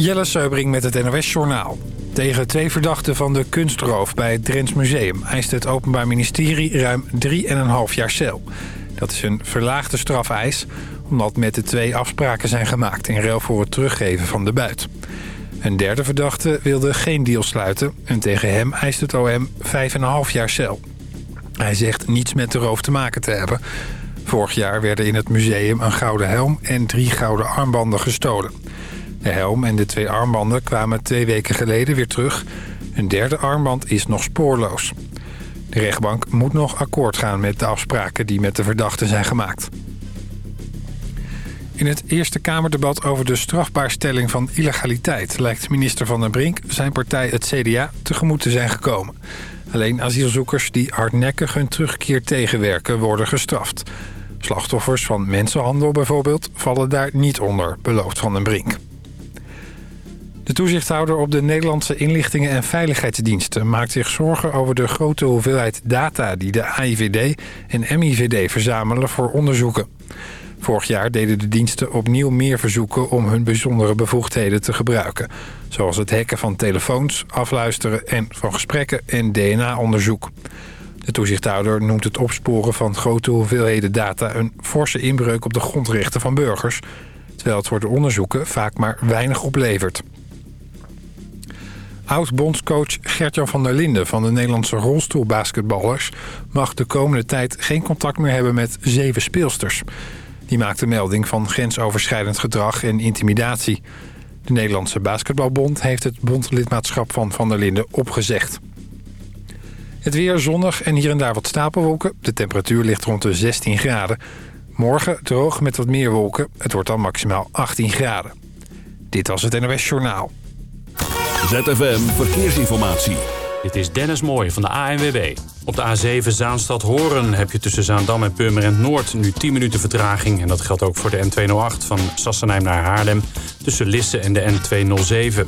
Jelle Seubring met het NOS Journaal. Tegen twee verdachten van de kunstroof bij het Drents Museum... eist het Openbaar Ministerie ruim 3,5 jaar cel. Dat is een verlaagde strafeis... omdat met de twee afspraken zijn gemaakt... in ruil voor het teruggeven van de buit. Een derde verdachte wilde geen deal sluiten... en tegen hem eist het OM 5,5 jaar cel. Hij zegt niets met de roof te maken te hebben... Vorig jaar werden in het museum een gouden helm en drie gouden armbanden gestolen. De helm en de twee armbanden kwamen twee weken geleden weer terug. Een derde armband is nog spoorloos. De rechtbank moet nog akkoord gaan met de afspraken die met de verdachten zijn gemaakt. In het Eerste Kamerdebat over de strafbaarstelling van illegaliteit... lijkt minister Van den Brink zijn partij het CDA tegemoet te zijn gekomen. Alleen asielzoekers die hardnekkig hun terugkeer tegenwerken worden gestraft. Slachtoffers van mensenhandel bijvoorbeeld vallen daar niet onder, belooft Van den Brink. De toezichthouder op de Nederlandse inlichtingen en veiligheidsdiensten... maakt zich zorgen over de grote hoeveelheid data die de AIVD en MIVD verzamelen voor onderzoeken. Vorig jaar deden de diensten opnieuw meer verzoeken om hun bijzondere bevoegdheden te gebruiken. Zoals het hacken van telefoons, afluisteren en van gesprekken en DNA-onderzoek. De toezichthouder noemt het opsporen van grote hoeveelheden data... een forse inbreuk op de grondrechten van burgers... terwijl het voor de onderzoeken vaak maar weinig oplevert. Oud-bondscoach Gertjan van der Linden van de Nederlandse rolstoelbasketballers... mag de komende tijd geen contact meer hebben met zeven speelsters. Die maakte melding van grensoverschrijdend gedrag en intimidatie. De Nederlandse Basketbalbond heeft het bondlidmaatschap van Van der Linden opgezegd. Het weer zonnig en hier en daar wat stapelwolken. De temperatuur ligt rond de 16 graden. Morgen droog met wat meer wolken. Het wordt dan maximaal 18 graden. Dit was het NOS Journaal. ZFM Verkeersinformatie. Dit is Dennis Mooij van de ANWB. Op de A7 Zaanstad-Horen heb je tussen Zaandam en Purmerend Noord nu 10 minuten vertraging. En dat geldt ook voor de N208 van Sassenheim naar Haarlem tussen Lisse en de N207.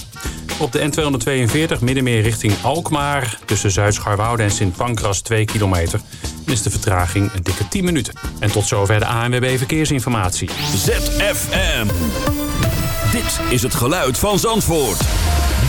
Op de N242 middenmeer richting Alkmaar tussen Zuid-Scharwoude en Sint Pancras 2 kilometer. is de vertraging een dikke 10 minuten. En tot zover de ANWB Verkeersinformatie. ZFM. Dit is het geluid van Zandvoort.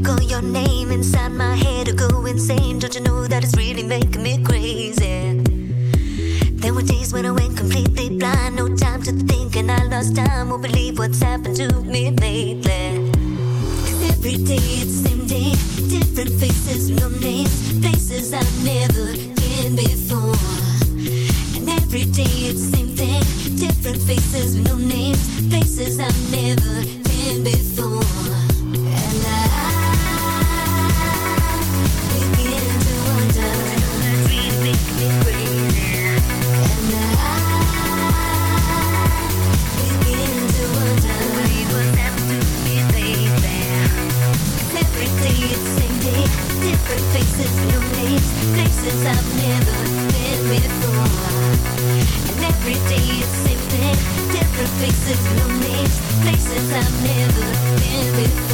Call your name inside my head to go insane. Don't you know that it's really making me crazy? There were days when I went completely blind, no time to think, and I lost time. Won't believe what's happened to me lately. Every day it's the same day, different faces, no names, places I've never been before. And every day it's the same thing, different faces, no names, places I've never places I've never been before.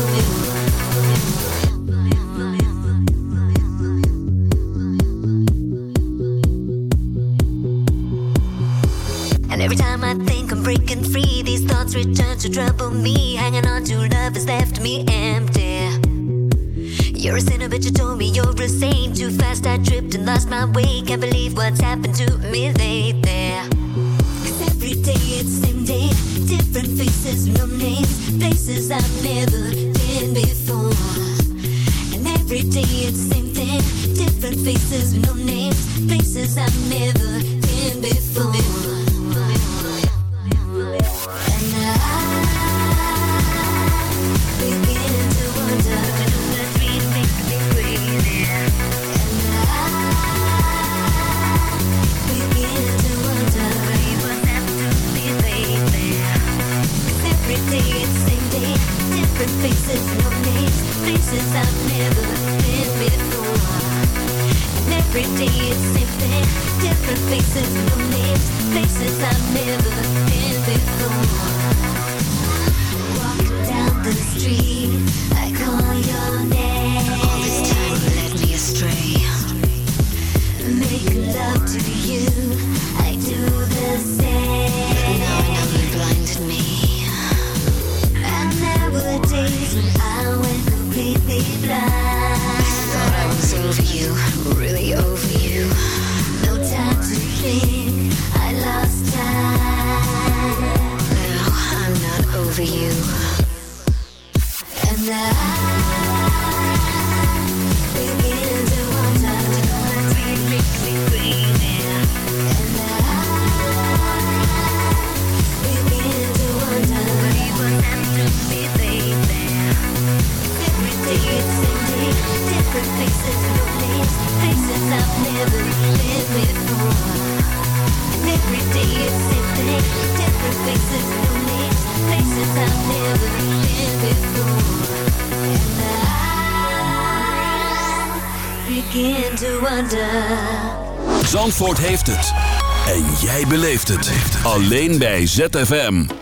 Alleen bij ZFM.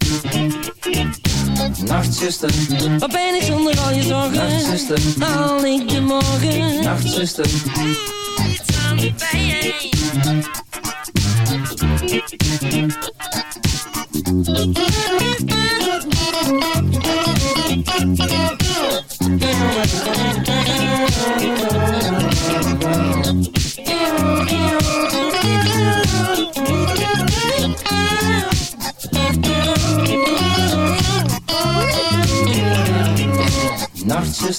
Nachtzuster, Wat ben ik zonder al je zorgen? Nachtzuster. Haal ik de morgen? nachtzuster, iets aan de pijn.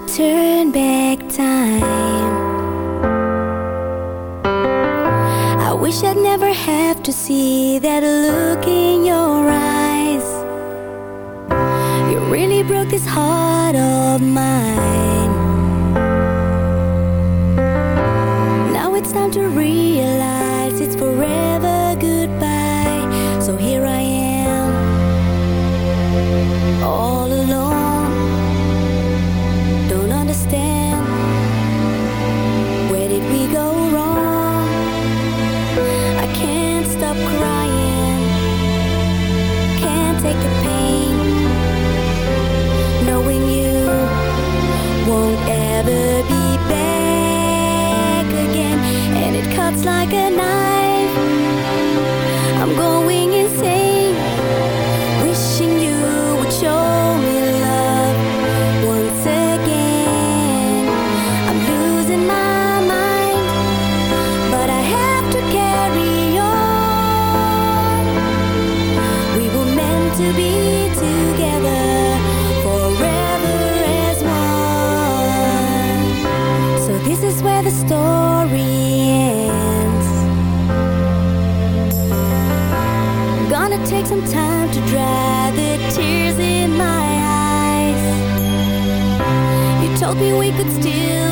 turn back time. I wish I'd never have to see that look in your eyes. You really broke this heart of mine. hoping we could still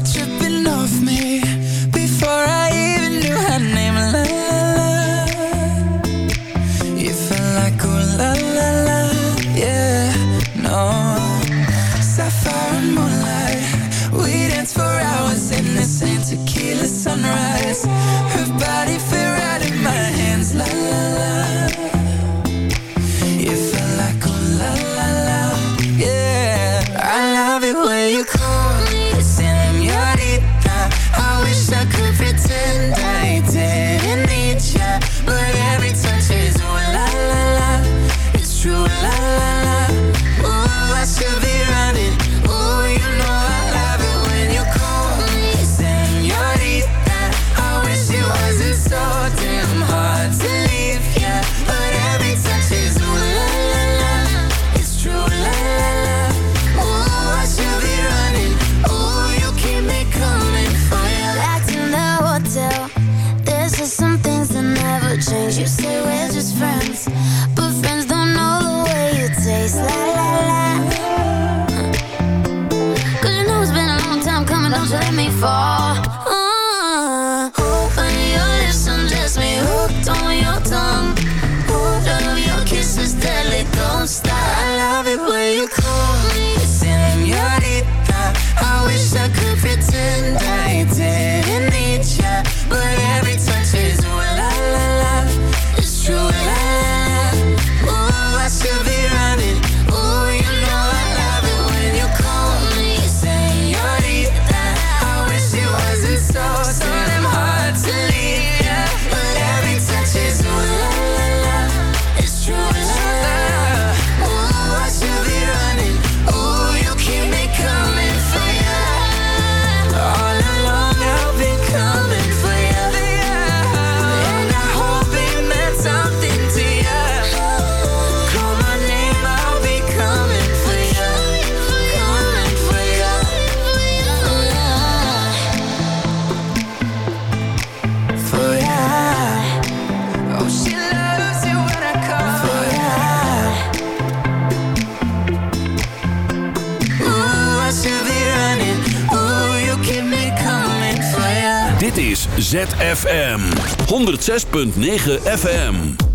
let you 106.9 FM.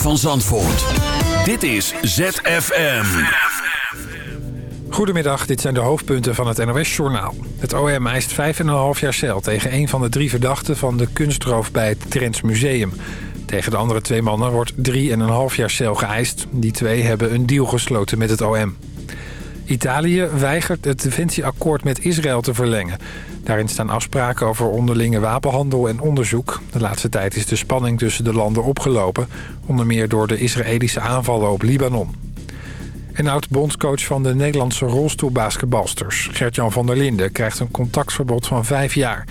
Van Zandvoort. Dit is ZFM. Goedemiddag, dit zijn de hoofdpunten van het NOS-journaal. Het OM eist 5,5 jaar cel tegen een van de drie verdachten van de kunstroof bij het Trents Museum. Tegen de andere twee mannen wordt 3,5 jaar cel geëist. Die twee hebben een deal gesloten met het OM. Italië weigert het defensieakkoord met Israël te verlengen. Daarin staan afspraken over onderlinge wapenhandel en onderzoek. De laatste tijd is de spanning tussen de landen opgelopen... onder meer door de Israëlische aanvallen op Libanon. En oud-bondscoach van de Nederlandse rolstoelbasketbalsters... Gert-Jan van der Linden krijgt een contactverbod van vijf jaar.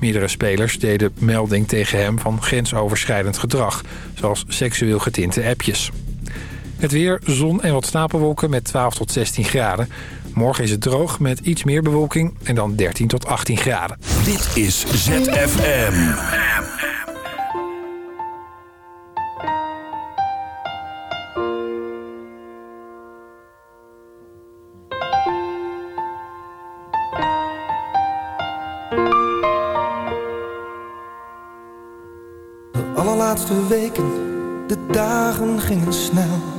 Meerdere spelers deden melding tegen hem van grensoverschrijdend gedrag... zoals seksueel getinte appjes. Het weer, zon en wat stapelwolken met 12 tot 16 graden. Morgen is het droog met iets meer bewolking en dan 13 tot 18 graden. Dit is ZFM. De allerlaatste weken, de dagen gingen snel.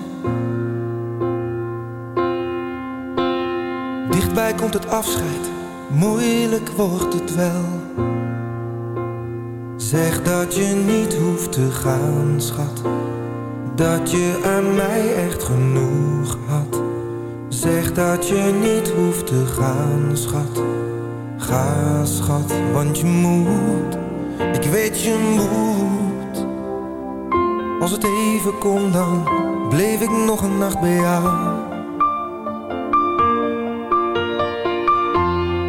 Dichtbij komt het afscheid, moeilijk wordt het wel. Zeg dat je niet hoeft te gaan, schat. Dat je aan mij echt genoeg had. Zeg dat je niet hoeft te gaan, schat. Ga, schat, want je moet. Ik weet je moet. Als het even kon, dan bleef ik nog een nacht bij jou.